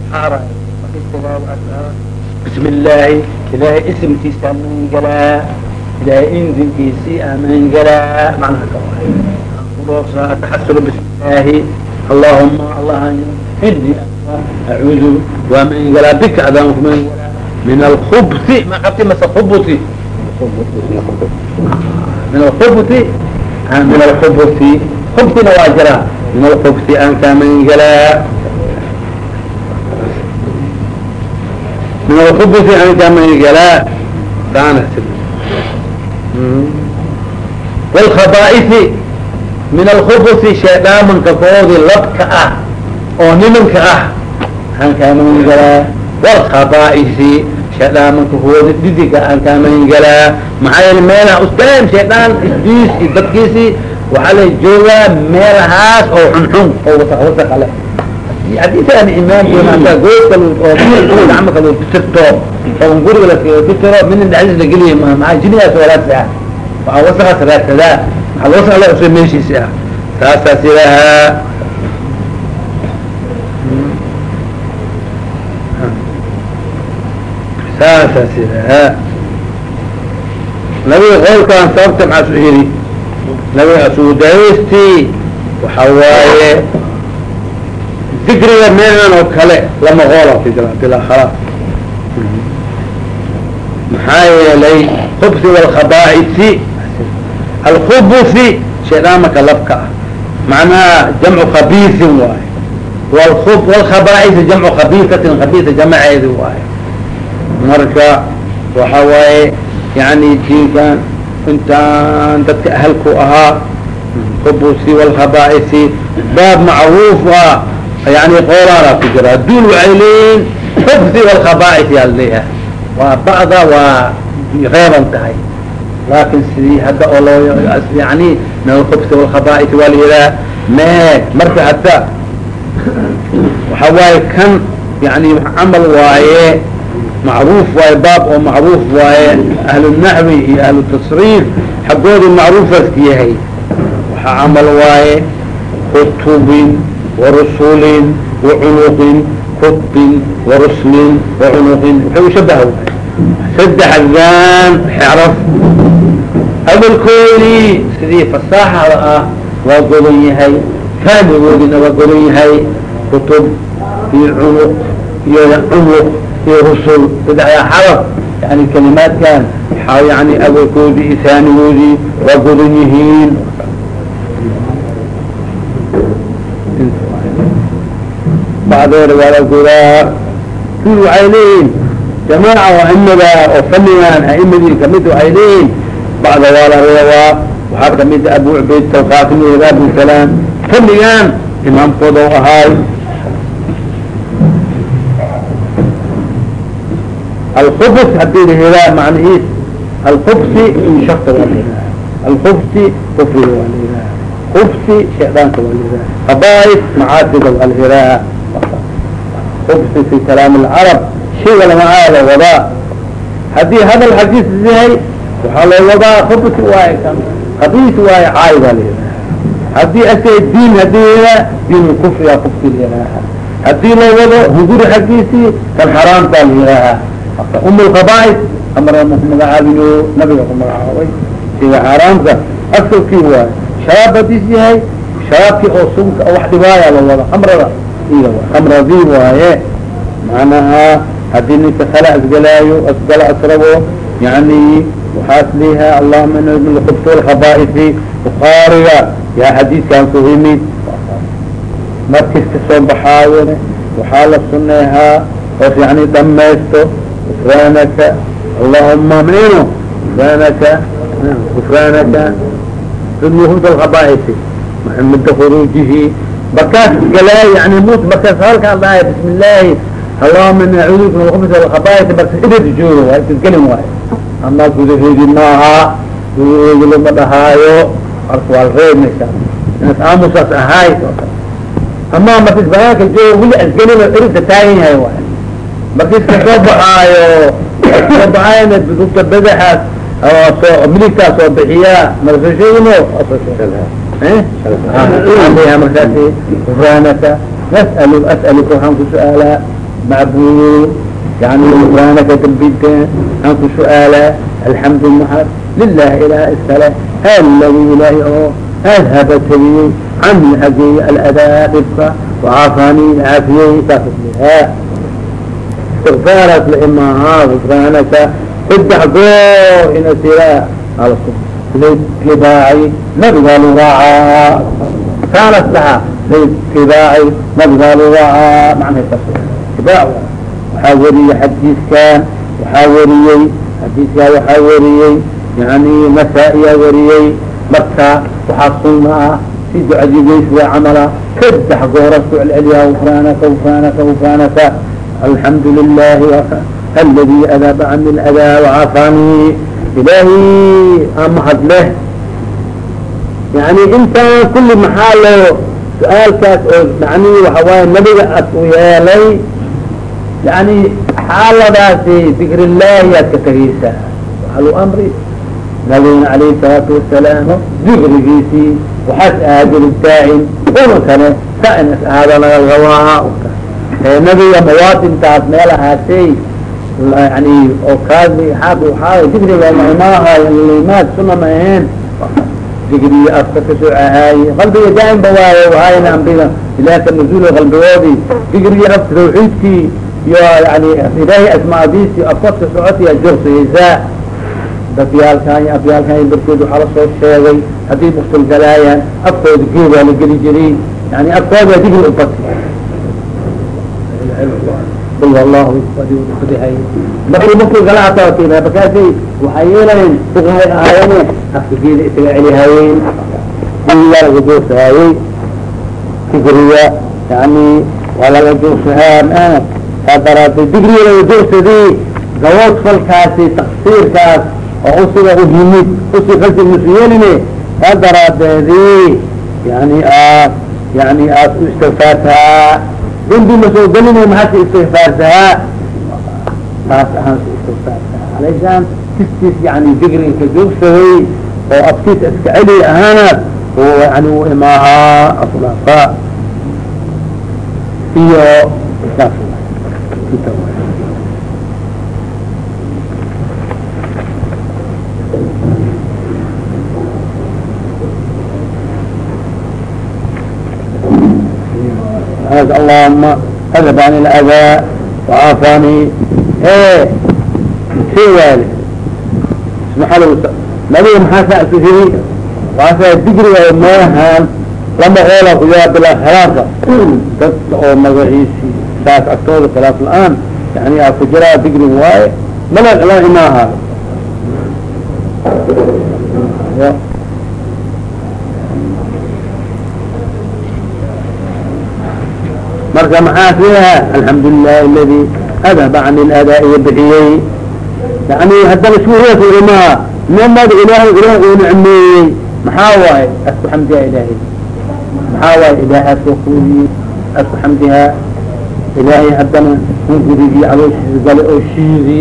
uxaarayo bismi illaahi ilaahay isimkiisa amangalaa ilaahay inzinkiisii amangalaa macnaha ka waay ataxasulu bismi illaahi allahuma allah ini acuudu waa mangalaa bika adaan kumangalaa min alkubsi ma qabti mase khubuti min alkhubuti min alkhubuti khubsina waa jiraa min alkubsi aan kaa mangalaa min alkhubusi aan kaa mangalaa taana wlkhabaaisi min alkhubusi shaydaamanka koodi labka ah oo nimanka ah. Aan kaa mangalaa wlkhabaaisi shaydaamanka koodi dhidiga aan kaa mangalaa maxaa yeele meelaha ustaam shaydaan isdiis iyo dadkiisi waxaa la joogaa meelahaas oo xunxun oo wasaq xadiisan imaamka gooska oo gacmaka loo bitirto oo guriga laskaga bitiro mina dhexdiis la geliya ma maxaa jinigaas walaasa ah waa wasaqaas raadsadaa maxaa wasaq la u soo meeshiisi ah taasaas ilahaa saasaas ilahaa nabiga qowlkaan sababta maxaa su yidhi nabiga suudaysti waxa waaye dikriga meelan oo kale lama qoola bila khalaas maxaa yeelay khubsi walkhabaaisi alkhubusi shaydaamanka labka ah. Macnaha jamcu khabiisin waaye. Walkhabaaisi jamcu khabiisatin khabiisa jamaceedi waaye. Marka waxa waaye yani diinkan intaan dadka ahalku ahaa khubusi walkhabaaisi baab macruuf ah yani qoolaana ku jira duul waxay leeyihiin xubsi walkhabaais yaa waa ba'da waa reeban tahay laakin sidii hadda oo loo yani min alkhubsi walkhabaais waa la yihaha mee marka hadda waxa waaye kan yani camal waaye macruuf waaye baab oo macruuf waaye ahlunaxwi iyo ahlu xaggooda macruufaas yahay waxaa camal waaye kutubin warsulin wacunuqin kutbin waruslin wacunuqin waxay ushabaha saddexdan xeraf hadalkoodii sidii fasaaxada ah waa godan yahay faamigoodina waa godan yahay kutub iyo cunuq iyo cunuq iyo rusul saddexdaa xaraf yani kalimaadkan yani awalkoodii iyo saanigoodii waa godan yihiin bacdeeda waa la godaa dul waxay leeyihiin jamaaca aimada oo fanigan aimadii ka mid waxay leeyihiin bacda waa la reebaa waxaa ka mid abu cubayd alqasim abusalaam fanigan imaamkooda o ahaay alkubs haddii la helaa macnihiis alkubsi shakta waa la yidhaha alkubsi kufriga waa la yidhaha kubsi shaydaanka waa la yidhaha qabais macaasida waa la kubsi fi kalaam alcarab shayga lama aala wadaa haddii hadal xadiis yahay waxaa loo wadaa kubsi waaye qabiis waaye caay baa la yidhaha haddii ase diin haddii diin kufriga kubsi la yidhaha haddii loo wado hunguri xaggiisii kan xaraamtaa la yidhaha um lkhabais amra ku magacaabino nabiga ku magacaabay. Shayga xaaraamka asalkii waaye sharaab hadiis yahay sharaabkii oo sunka wax dhibaaya la wada amrada iya amradii waaye macnaha haddii ninka kala asgalaayo asgala asrabo yani waxaas leeyaha allahuma ina min lkubs lkhabaaisi bukaariga yaa xadiiskan ku markis ka soo baxaayone waxaa la suneehaa oos yani dhamaysto gufraanaka allahuma mino gufraanaka gufraanaka nuhud alkhabaaisi. Mudda khuruujihi markaas galaa yani mut markaas halkaan dhahay bismi illaahi allahuma ina acuuduka min alkubs alkhabaaisi markaas idad joogo waa idadgelin waayo. Ama gudaheedi maaha gudaheedi lama dhahaayo marka waa la reebmaysa inaas aamusaas ahaay ama markis banaanka joogo wili asgelin erida taagan yahay waay markis ka soo baxaayo soo baxaayna dugta badaxaas soo miligtaa soo bixiyaa marka sheegino markaasi gufraanaka nas'alu as'aluka waxaan ku su'aalaa macbud yani quraanaka dambideen aan ku su'aala alxamdu mahad lilah ilaah iskale aladi ilaahi oo adhaba tegiyey cani xageey aladaa dhibka wacaafani caafiyey saas istigfaaraas la imaahaa gufraanaka saddex goor ina litibaaci nabigaa lu raacaa kaanas dhaha litibaaci nabigaa lu raacaa waxaa weriyey xadiiskan waxaa weriyey xadiiskaa waxaa weriyey yani nasaa-iyaa weriyey marka waxaa sunna ah si ducadigeysga camala saddex gooras ku celceliyaa gufraanaka gufraanaka gufraanaka alxamdu lilahi aladi adaaba cani ladaa wacaafanii ilaahi amahad leh yani intaan kulli maxaa loo su'aalkaas oo yani waxa waaye nabiga as u yeelay yani xaaladaasi dikr illahi aad ka tegeysaa waxalu amri nabigana alayhi salaatu wasalaam dikrigiisii waxaas aadin daa'im una kale sa in is aada laga rabaa nabiga mawaatintaas meel ahaatay yani oo kaadi aad waaa dikriga maaha limaad suna ma aheen digrigi afka ka soo ahaaye qalbiga daaimba waayo wahaayna ambiga ilaaka nazuul qalbigoodi digrigii afka tawxiidkii iyo yani ilaahay asmaadiisi afkood ka socotaya jorsayeysaa dabyaalkan iyo abyaalkan darkood waxaa la soo sheegay haddii muktul galaayaan afkooda geedaa la geli jiray. Yani afkooda digri ubati qul allahu markii muktul gala hataa markaasay waxay yeelayen fuqahay ahaayene afka geeda isaga celihayeen digigaa laga joogsahaayey digriga yani waa laga joogsahaa saa daraadee digriga laga joogsadii gawood falkaasi taksiirkaas oo usiga u yimid usi kalsi musu yeeline. Saa daraadeedii yani aad yani aad u istigfaartahaa dembi masoo gelina maxaadka istigfaartahaa taas ahaan su istigfaartahaa alaysaan kistiis yani digriga ka joogsaday oo afkiisa iska celi ahaanaad yani u imaahaa aslaafa iyo saas allahuma adhab an اlأdaa وcaafani e see waale nabiga maxaa saa isu hiri waasaa digriga meelahan lama oola kuyaa bilaa khilaafa dadka oo magaciisi saas agtooda khilaaf la-aan yani a ku jiraa digriga waaye mala marka maxaa fiiha? Alxamdu lilahi aladi adhaba can iyo bixiyey yani haddana shuuriyasurimaa nimada ilaahay ilaah uu nicmeeyey. Maxaa waaye? Asku xamdiha ilaahay. Maxaa waaye? Ilaahaas oo kuudiyey asku xamdihaa ilaahay haddana un gurigii calooshiisa galay oo shiidi.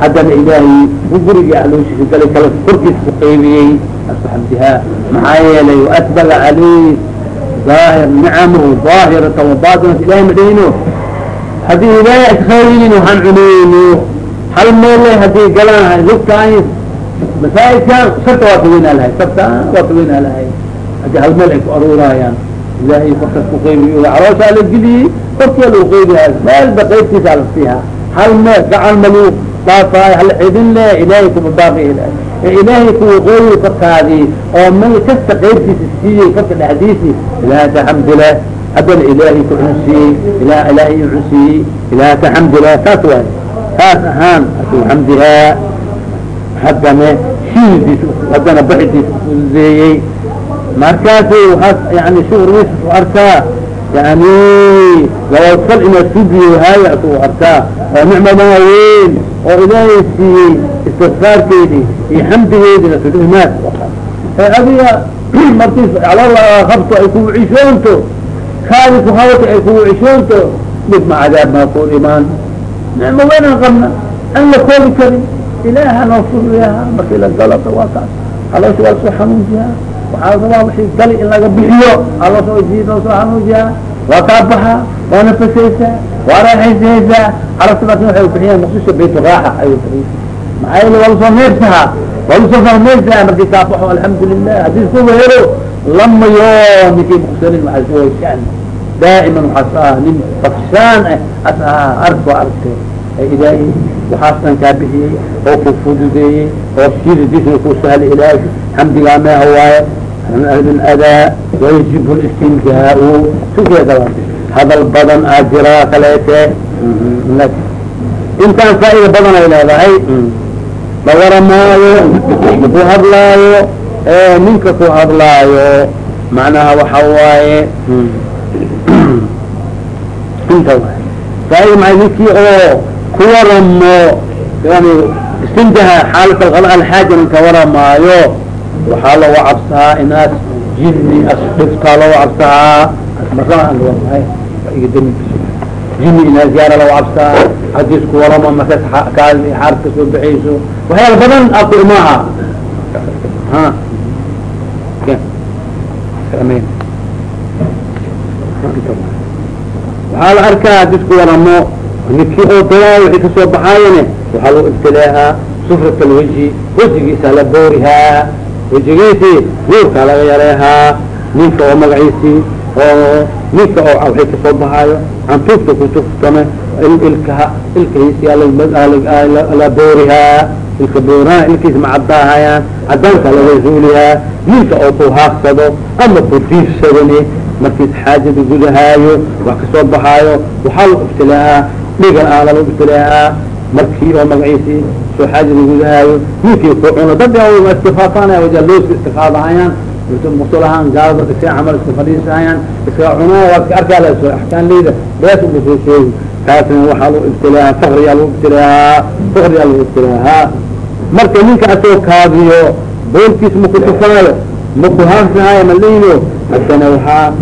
Haddana ilaahay u gurigii calooshiisa galay kala korkiisa ku qaybiyey. Asku xamdihaa maxaa yeelay waasbala caleyh aahir nicamahu daahirata wabatinata ilahay madhayno haddii ilaahay askhayrinin waxaan cuneyno hal meelle haddii galaan lugtaan masaaidkan sarta waa kaweynaa lahay sarta waa kaweynaa lahay haddii hal meel ay ku aruuraayaan ilaahay korkaas ku qaybiy calooshaa la geliyey korkia lagu qaybihay meelba qaybtiisa la siihaa hal meel gacan malu dhaafaayo hala xidin le ilaahay kuma baaqi ee ilaahay kuwa qooyi korkaadii oo meel kasta qaybtiisa siiyey korka dhexdiisi ilaahaka xamdi leh haddana ilaahay ku cunsiiyey ila ilaahay i cunsiiyey ilaahaka xamdi leh saas waay saas ahaan asuu haddana shiidiis haddana baxidiis ufududeeyey markaasu waaas yani shuhrigiisa u arkaa yani gawadfal inaad sugiyo haayo asuu arkaa oo nicmadaa weyn oo ilaahay siiyey istikfaarkeedii iyo xamdigeedina sulimaad ee adiga markii alala qabto ay kugu cishoonto kaadi ku hawta ay kugu cishoonto mid ma cadaab maa ku imaan nicmo weynaan qabna an la koobi karin ilaaha noo fuduyaha markii la galota waa kaas haloosha waa soo xanuujiyaa rabaa wixii gali in laga bixiyo haloosha ji noo soo xanuujiyaa waa kaa baxa waa nafasaysaa waa raaxaysaysaa carabtadaas waxay bixiyaan maqsusha bayt raaxa ayuu bixiya maxaa yeele waa la soo neefsahaa waa la soo fahmaysaa markii kaa baxo alxamdulilah haddii isku wehelo lama yo ninkii maqsalin waxaa way shan. Daa'iman waxaas ah nin fakshaan ah as ahaa ark waa aragtee ilaahay waxaasnan kaa bixiyey oo ku fududeeyey oo siidadiisna ku sahlay ilaahay xamdigaa meeha waaye an ahli adaa wayajib listinjaa sideeda hadal badan aa jiraa kaleete intaan faaida badan ay leedahay la waramaayo ku hadlaayo ninka ku hadlaayo macnaha waxa waaye inta waay faaida maa ninkii oo ku waramo yani istinjaha xaalat alxaaja ka waramaayo waxaa lagu cabsaa inaad jini as dhiftaa lagu cabsaa jini inaad ziyaara lagu cabsaa haddii isku waramo markaas xaar ka soo baxayso waxyaala badan aku imaaha waxaa la arkaa haddii isku waramo ninkii oo dalaa wixii ka soo baxaayane waxaa lagu ibtilaahaa sufrat alwaji wejigiisa la boorihaa wejigiisii nuurkaa laga yareehaa ninka oo magaciisii oo ninka oo waxay ka soo baxaayo cantuufta kutuftame ilkaha ilkahiisi la boorihaa ilka boorihaa ilkiis macadaahayaan cadaanka laga zuulihaa ninka oo ku haagsado ama ku diifsadani markiis xaajada gudahaayo wax ka soo baxaayo waxaa lagu ibtilaahaa dhigan ah lagu ibtilaahaa markii oo magaciisii soo xaajada gudahaayo ninkii ku cuno dad iskifaafanaya waja looska iskaqaadahayaan musul ahaan gaalada dhisa camal iska fadhiisahayaan iska cunaa waa iska arkaa laso axkaan leyda bees soo sheegi taasna waxaa lagu ibtilaahaa fakriyaa lagu ibtilaahaa fakriyaa lagu ibtilaahaa marka ninka kaadiyo boolkiis maku tufaayo maku haafsahaayo maleyno hadana waxaa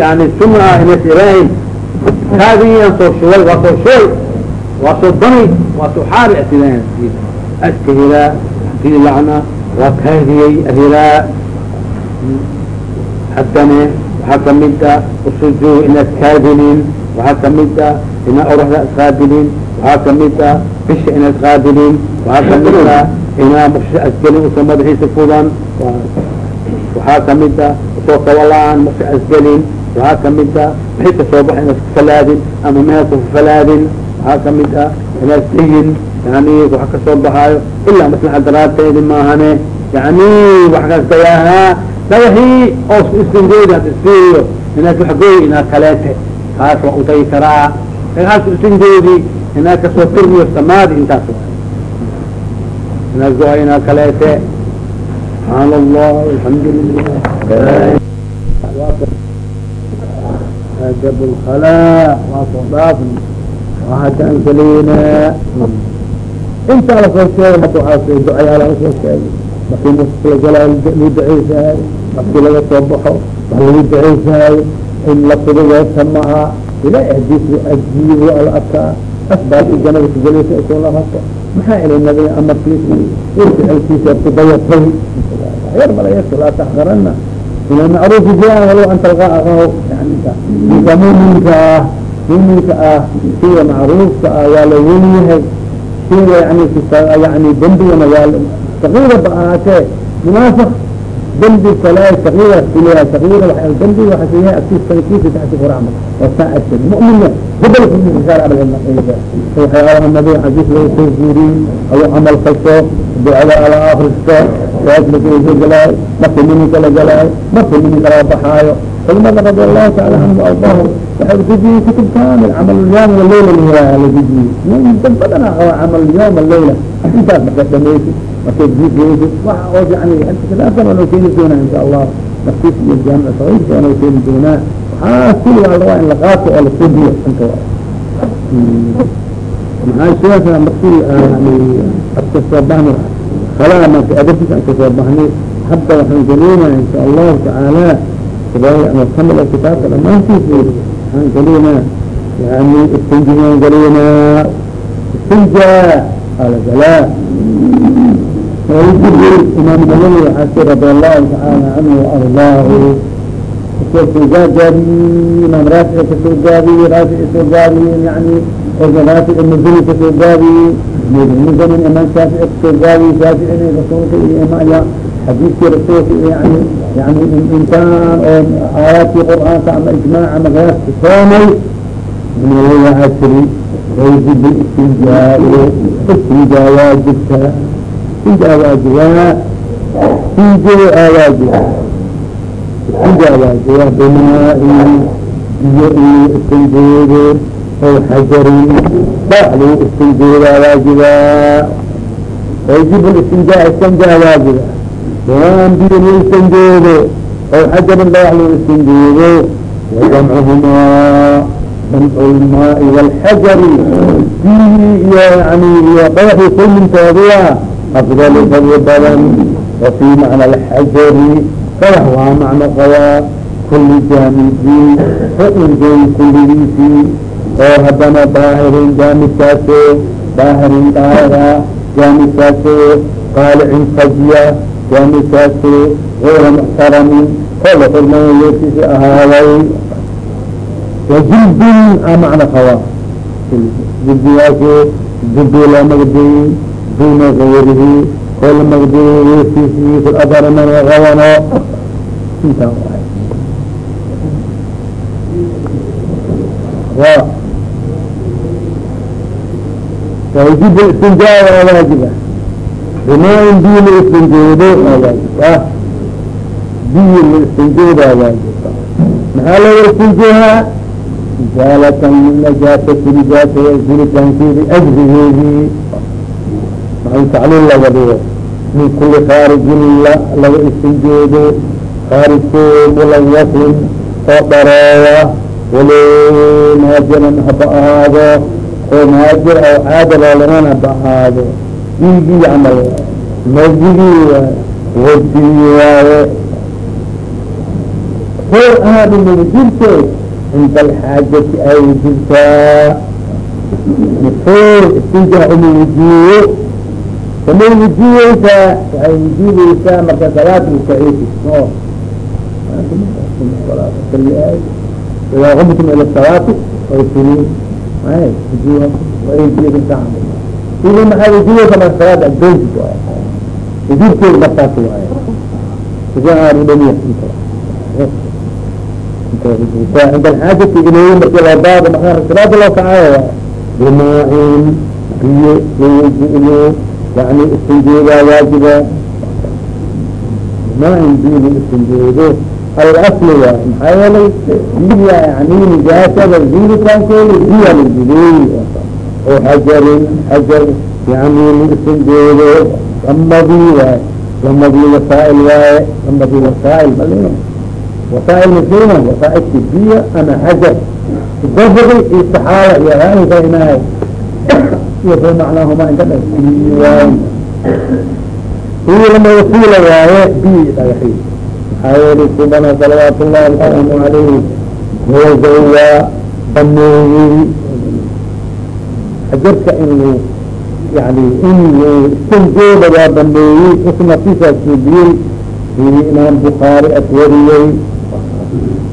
yani suna ah inas iraahin kaadiyan soo shubay waa soo shubay waa soo bani waa soo xaari asilahan aska hiraa haddii lacna waa kaadiyey ahiraa haddana waxaa kamida usujuug inaad kaadinin waxaa kamida inaa oraxda isqaabilin waxaa kamida bisha inaad qaabilin waxaa kamida inaa muqsha asgelin usa madaxiisa fudan waxaa kamida u soo kawalaan muqsha asgelin waxaa kamida wixii ka soo baxa inaad kufalaadin ama meel kufalaadin waxaa kamida inaad siyin yani waxa ka soo baxaayo ilaa maslaxa daraarteedi maahane. Yani wax kastayahaa dhagaxii oo istinjooda ad isfiiriyo inaad waxgooy inaad kaleete. Kaas waa utagi karaa. Dhagaxaas istinjoodi inaad ka soo tirmiyo samaadi intaas inaad go- inaad kaleete. Subxaan allah alxamdu lilah adab lkhalaa waa soo dhaafn waa haddaan gelina intaa la soo sheegay marka waxaa soo ducayaa laga soo sheegay markii muskala galaayo lagu duceysaayo markii laga soo baxo wax lagu duceysaayo in la fududeesa maha ilahi hadiis ajiibo ala arkaa asbaabkii janada kugelaysa isoo la rato maxaa ilay nabiga amarkiisa irjicilkiisa ku dayatay laa taxqarana ila macruufi jaa walow an talqaa akahu yani ninka muminka muminka ah siga macruufka ah waa la weliyahay siga yani dembigana waa sakiira ba ahaatee munaafiq dembi kale sakiira kuleya sakiira waa dembi waxa siyahay agtiis taxti saa agsan mu'minna gobolka waxyaalaha nabiga xadiis laga soo guuriyin camal kasto ducada ala akristo galaayo markii mininka la galaayo markii mininka laga baxaayo culimada radi allahu taala canhu ardahu waxay udejiyey kutub kamil camal lyawm walayla lihilaaha la dejiyey dad badana qaba camal lyawm alayla intaas markaad dhamaysid markaad diideysid waxa oo yani khilaafkan waa noo keeni doonaa insha allah naftiis iyo jaamic sagiirka waa noo keeni doonaa waxaa kuli waa rabaa in la qaato oo lasubiyo inta maxaa sheeka markii yani askasoo bahni فlaa man adabtiis aan ka soo baxnay hadda waxaan geliynaa insha allahu tacaala kamil kitaabka dhamaantiisi waxaan geliynaa yani istinjiaan geliynaa istinja alagalaa imaam nawawi waxaa si radi allahu tacaala canhu arlahu ka soo soo imaam raafici ka soo gaabiyey raafici soo gaabiyey yani raafici muzani ka soo gaabiyey muzani imaam shaafici ka soo gaabiyey shaaficina rasuulka iyo imaya xadiiskii rasuulka yani yani intaan oo aayaadkii qur'aanka ama ijmaac ama qiyaaska soomay waxaa tiri wajib istinjaayo istinjaa waajibka istinjaa waajibaa istinjaa waajiba istinjaa waajiba bimaa biyo inuu istinjeedo aw xajarin dhagax lagu istinjeedaa waajibaa wajib istinjaa istinjaa waajiba bimaan biyo lagu istinjeedo aw xajarin dhagax lagu istinjeedo wajamcuhumaa jamcu lmaai wاlxajari bihi iyo yani iyo dhagaxii kulmintooduwa afdalu fadli badan wa fi macna alxajari dhagax waa macno qabaa kuli jaamidi ru'injay kuligiisii oo haddana daahirin jaamidkaaso daahirin daahira jaamidkaaso qaalicin fajya jaamidkaaso gayra muxtaramin oo la xurmayo yeerkiisi ahaaday wajildin a macna qabaa jildigaaso jildi loo magdeeyey duna gayrihi oo la adarman qabano intaa waa biyo la istinjeedo waa waajib ah. Biyo la istinjeedaa waajibka maxaa laga istinjeehaa izaalatan min najaasati nijaasada jiritaankeedi ajrigeedii maxay tacliil laga dhigo min kuli khaarijin laga istinjeedo khaarijkoo mulawasin oo dharoowa walo maajiran haba ahaado oo maajir oo caada loolaman haba ahaado diigii camal masjigii waay wajigii waaye. Hor maga jirto cinda alxaajati ay jirtaa. Hor istinjaa uma wajiyo kama wajiyeysaa waxay wajibeysaa marka salaad ukaciisi idaa qumtum ila salaati waysilin sida maxaa wajiyeysa marka salaad addoonsi waay wajibkeeda markaas waaye idaadhamiya cinda alxaajati iley marki loo baado maa salaada loo kacayo waay maxaa yeelay biya yani nijaasada ziiritaankeeda biya la jideey oo xajarin xajar yani istinjeedo lamadii waay lamadii wasaail waaye lamadii wasaail malina wasaail masina wasaailki biya ama xajar dafri iyo saxaaba iyo haainkainahay iyo fi macnaahuma inka dha waay iyo lama wasiila waaye biyi dhagaxi maxaa yeeli subana salawaat ullahi wasalaamu alayhi wawazaw waa baneeyey xajarka in lu yani in istanjooda waa baneeyey usnatiisaa suubiyey sidii imaam bukaari as wariyey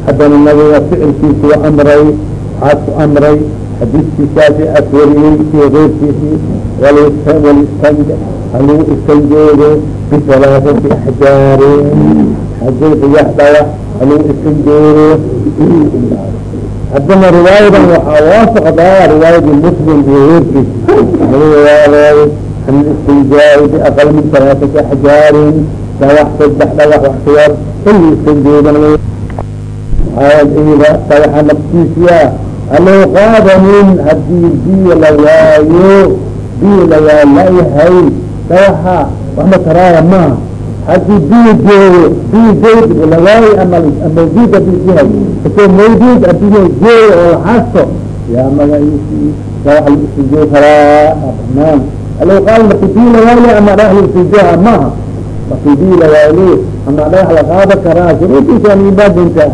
haddana nabiga ficilkiisi wa amray waxaad ku amray xadiiskiisaasi as wariyey iyo keyrkiisii halagu istanjoodo bisalaaati axjaarin xajar riyax dhagax halagu istanjoodo haddana riwaayadan waxaa waafaqdaa riwaayadii muslim iyo keyrkiis nabiga waaay an istinjaa'i biaqal min salaaati axjaarin dhagax saddex dhagax wax ka yar in istanjoodan ida dhagaxa naftiisiya alou qaadanin haddii biyo la waayo biyo lawaa layahay dhagaxa waxma taraaya maaha haddii biyo joogo biyo joog lawaayo ama mawjuud haddii yahay isoo mawjuud biyo joogo oo laxasto yaa magaciisi dhagax la istijoo karaa banaan alou qaada marki biyo lawaayo ama dhagax la istijooha maaha marki biyo lawaayo ama dhagax la qaada karaa shuruudiisa nibaadinta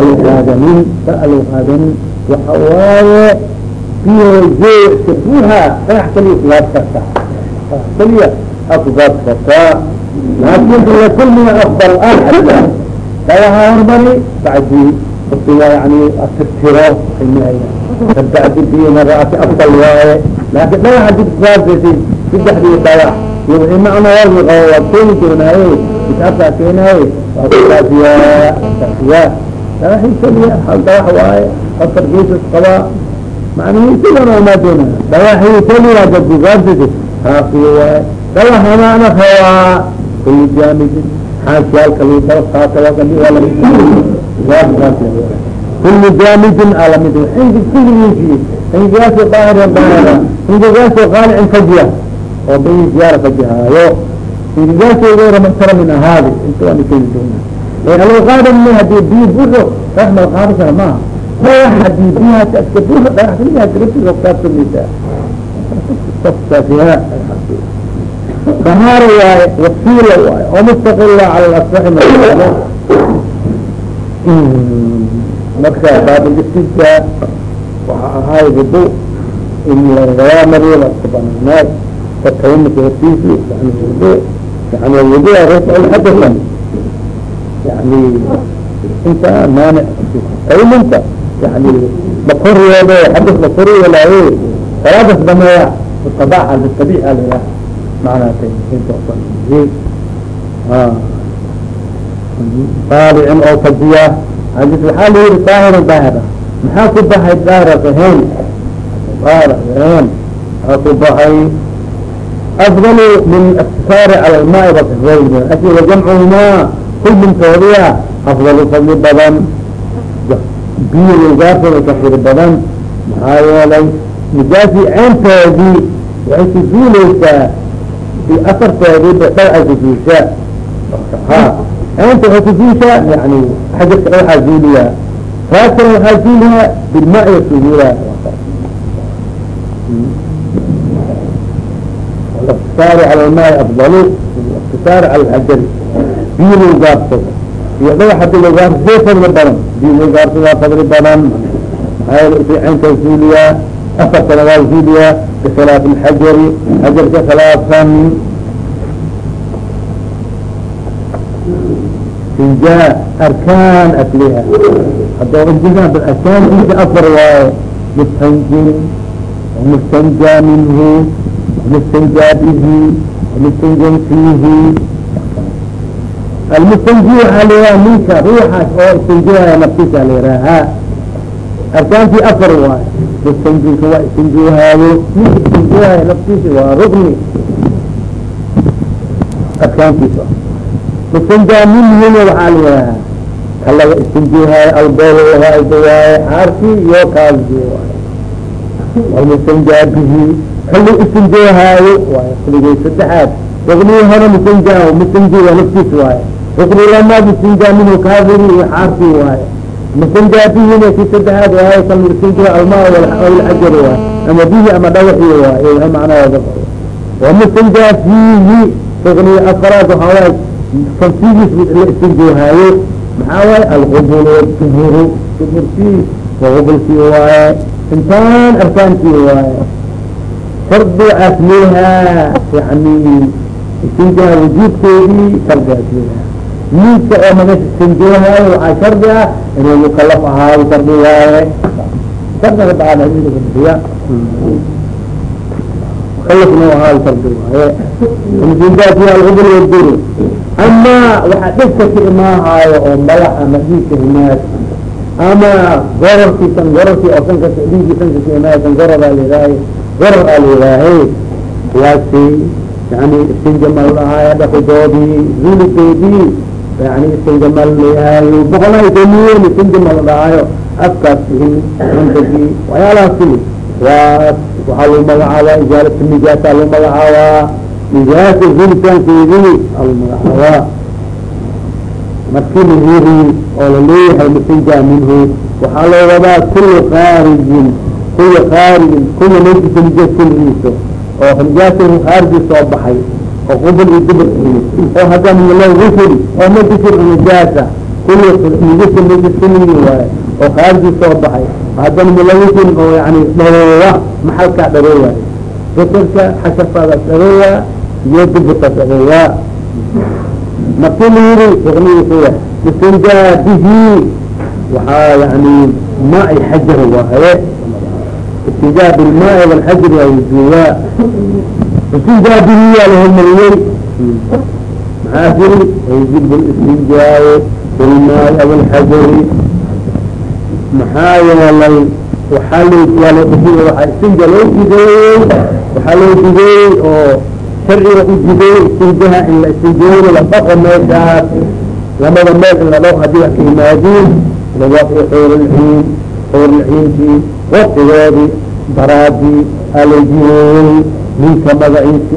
alqaadanin ka alqaadanin waxa waaye biyo joo iska buuha dhagax kaliya kugaad kartaa dhagax kaliya a kugaad kartaa laakin ila kulmiga afdal ah dhagaha hormari bacdi watiga yani atirtiro kabacdi biyana raasi afdal waaye laakin dhagax haddii kusaabsasi saddexdii dhagax wixii macno warki qabo waad keeni jirnaaye isaabkaa keenaaye waa kusaasiyaa saasiyaa dhagaxii keliya hal dhagax waaye afar geesas qabaa macnihii sidan amaadona dhagaxii keliya hadad kusaabsasi taasiyo waaye dhagaxanaana rabaa kuli jaamidin xaashiyaalka lagu daba qaata kuli jaamidin alamid ingi kuligiisi ingigaasoo daahira daahira ingigaasoo qaalicin fajiya. Oo bayi ziyaara fajihaayo ingigaasoo gayra muxtaramin ahaadi inta waan keeni doona aloo qaadam haddii biyo buuxo raxmal qaadasana maaha dhagax haddii biyahaas aska buuxo dhagax kaliya garabtiga kaabsamaysaa saasiha dahaaro waaye wasiila waaye oo mustaqila cala lasaxi marka baabulistinka waxa ahaay ribo in lagagaa mariyo laska banaanaay tatawamaka hortiisi yani ribo yani wudua rafc lxadasan yani inta maanic tayminka yani makoriyoodo xadas makoriyoolaaye salaadas dameeya biqadaca bitabiica layaa macnaa tayminka saalicin oo fajiya hadis waxaa la yihi daahira daahira maxaa ku baxay daahira ahayn ahayn maxaa ku baxay afdalu min iktisaari cala lmaai wakafayna asi wajamcuhumaa kul mintoodiya afdalu fadli badan biyo gaartooda ka badan maxaa yeelay nijaasi ceyntoodii waxay ku zuuleysaa si afartoodii dhag ay ku zuushaa ha ceynta waxay ku zuushaa yani xajarka waxaa zuuliyaa raasana waxaa zuuliyaa bilmaa iyo suhuulaa الاقتصار على الماء أفضل الاقتصار على الحجر biyo lagu gaarsado iyo dhagax hadii lagu gaarso see fadli badan biyo lagu gaarso waa fadli afartana waa hidiya bikhilaaf اxajari xajarka khilaafsan ija arkaan asliha haddaba ijaa bal arkaankiisa afar waaye mustanjin mustanjaa minhu mustanjaa bihi mustanjan fiihi almustanji waxaa layihaha ninka ruuxaas oo istanjihaya naftiisa la yihaaha arkaantii afar waaye istanjirka waa istanjoohaayo ninka istanjoohayo laftiisa waa rugni arkaantiisa mustanjaa minhum waxaa liyahaa ka laga istanjoohaayo algoolahaayo waaye caarkii iyo kaasi waaye walmustanjaa bihi ka lagu istanjoohaayo waaye kuligay saddexaad rugniga hore mustanjaa mustanji waa laftiisa waaye rugni lamaad istanjaa minhu kaafiri iyo caarkii waaye mxn bhi ki sdexaad waay eh, kalmursin jira alma alxajar waay ama bihi ama dhawaxi waay macnaheeda wamustinjaa fiihi tugniya afaraad waxaa waay tansigiis la istinjoohaayo maxaa waaye alqubul duhuru duhurkii qubulkii waaye intaan arkaankii waaye fardu asliha yani istinjaa wujuudkeedii fardu midka oo naga sanjeyhayo waxaa shardi ah inuu mukalaf ahaayo shardigaaye shardiga baaadbiya mukalaf inuu ahaayo ama waxa dhibkasi imaahaayo oo madax ama dhiigka himaad ama gorarkii kan gorarkii oo kanka dhiigii kankasi imaayo kan goraraa layidhaahay gorar aa layidhaahay kuwaasi yani istinja ma dhaqidoodii zulidoodii yani istinjamal layihaayo boqolaa damiyen istinjamal dhahaayo afkaas ihin sankagii waxyaalahaasi waas waxaa lagu magacaabaa ijaalatu nijaasa lagu magacaabaa nijaasa zulitaankeedii aa magacaabaa markii lahiri oo la leeyahay masinja minhu waxaa loo wadaa kula kaarijin kula kaarijin kula najisa nijaas kulligiisa oo nijaasa khaariji soo baxay iyo dubur oo haddana milo gufuri oo najisir nijaasa kula nijasa najis kulligii waaye oo khaariji soo baxay haddana milawifin oo yani dharoowa maxalkaa dharoowaay gufurka xashafaadaas dharoowa iyo duburkaas dharoowa marki la yiri ruknigiisa istinjaa bihi waxaa yani maai xajar waaye. Istinjaa bilmaai walxajar waa wujuuba istinjaa bihi waa la hormariyey maxaa jiri wayjib listinjaaء bilmaai walxajari maxaa yeelay waxaa l waa istinja loo jideeyey waxaa loo jideeyey oo sharciga u jideeyey istinjaha in la istinjoodo la dhaqo meeshaas. Lamada meel in la dhaqo haddii wax ka yimaadiin lawaqi xuurulciin xuurulciinkii waqtigoodii daraadii aa loo jideeyey ninka magaciisi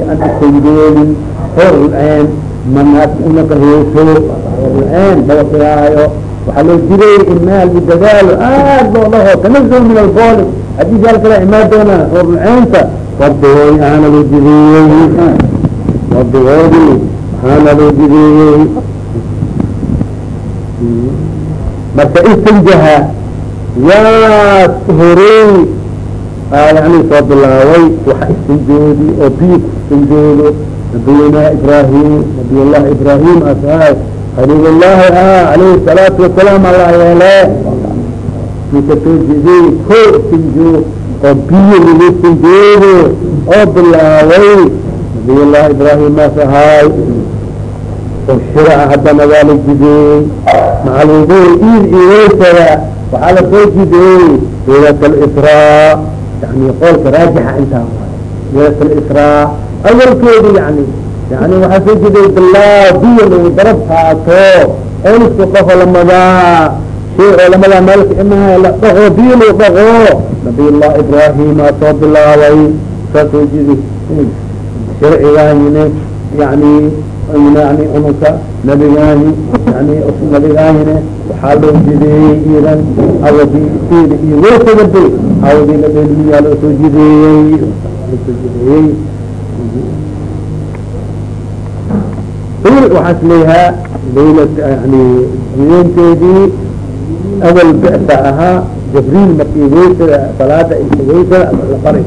xuurulceen manaas unaka heeso xuurulceen mawaqigaayo waxaa loo jideeyey in maal i dadaalo aad loo dhaho tanazuh min albooli haddii gaal kala imaan doonaan xuurulceenta wardigoodi ahaana loo jideeyey wardigoodi ahaana loo jideeyey marka istinjaha yaa horeey yani soo bilaaway waxa istinjoodi oo biig istinjoodo nabiyullahi ibrahim nabiyullahi ibrahim asahay khaliilullahi ah alayhi salaatu wasalaam allah yeele. Ninka soo jeedey ko istinjoo oo biyo lagu istinjoodo oo bilaaway nabiyullahi ibrahim asahay oo shiraca haddana waa la jideeyey macalwuduul iid iweysada waxaa la soo jideeyey leelat alisraa yani qolka raajixa intaa leelat alisraa awalkeedi yani yani waxaa soo jideeyey bilaa biyo lagu darab qaato olisku qofo lamadaa shay oo lamadaa meelka imaha la dhaqo biyo lagu dhaqo nabiyullah ibrahima soo bilaabay saa soo sharcigaayine yani yani ununka nabigaani yani nabigaahine waxaa loo jideeyey idan awadi id iyo weysagaba awadi la dhelmiyaa loo soo jideeyey loosoo jideeyey. Waxaas leeyahaa layla yani habeenteedii awal bicsa ahaa jibriil markii weysada salaada weysada la bari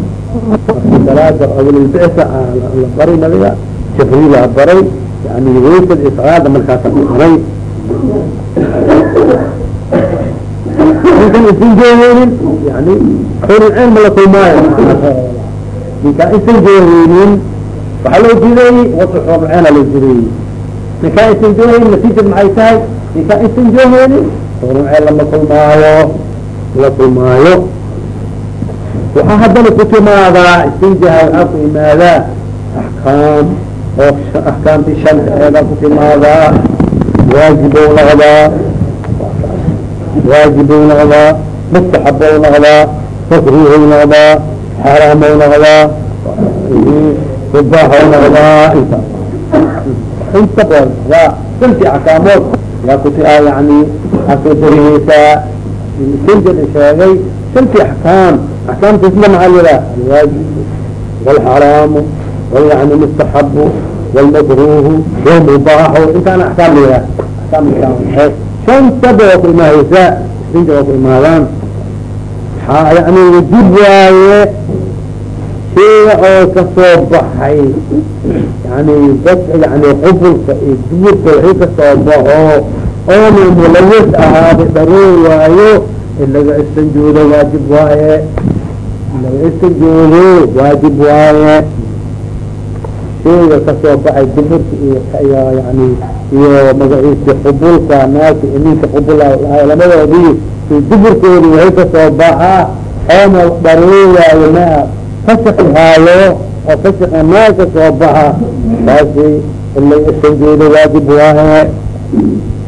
markii salaada awalbicsa la bari nabiga jibriilaa baray yani weysad iyo salaada markaasa baray ninkan isan jooheynin yani xurulceen ma la kulmaayo ninkaan isan jooheynin waxaa loo jideeyey wadu xurulceena loo jideeyey ninkaan isan jooheynin natiijad maxay tahay ninkaan isan jooheynin xurulceen lama kulmaayo la kulmaayo waxaa haddana ku timaadaa istinjaha waxaa ku imaadaa axkaam oo axkaamtii shanka eedaa ku timaadaa waajibou noqdaa waajibou noqdaa mustaxabou noqdaa makruuhou noqdaa xaaraamou noqdaa mubaaxou noqdaa inta. Inta ba shantii axkaamood yaa kuti a yani waxaa soo dariheysaa sheegay. Shantii axkaam axkaamta isla maxaa lihaa alwaajib walxaraamu mustaxabu walmakruuhu walmubaaxu intaana axkaam lihaa axkaam shantaba waa ku imaahaysaa sinja waa ku imaadaan yani wajib waaye sheyga oo ka soo baxay yani dadka yani qubulka iyo duurka wixii ka soo baxo oona mulawis ahaada dharoor waayo in laga istanjoodo waajib waaye laga istanjoodo waajib waaye sheyga ka soo baxay iyo yani iyo magaciisi qubulka naaka ininka qubula labadoodii duburkoodi waxay ka soo baxaa oona dharoor waayo maa fasaki haayo oo fasika naa ka soo baxa taasi laga istanjoodo waajib waaye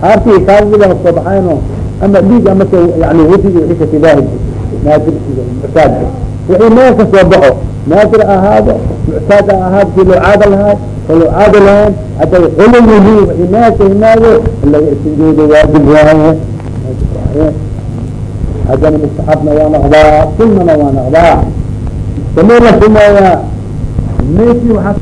haartii kaadida ka soo baxayno ama dhiig amase yani wadiga wixii kasibaahi naadirkiga muctaadka wixii meel ka soo baxo naadir ahaado muctaad a ahaado kii loo caada lahaa ka loo caada lahayn hadday xulum yihiin wixii meel ka yimaado in laga istanjoodo waajib waaye haddana mustaxabna waa noqdaa sunana waa noqdaa samee la sumeeyaa meekii waaa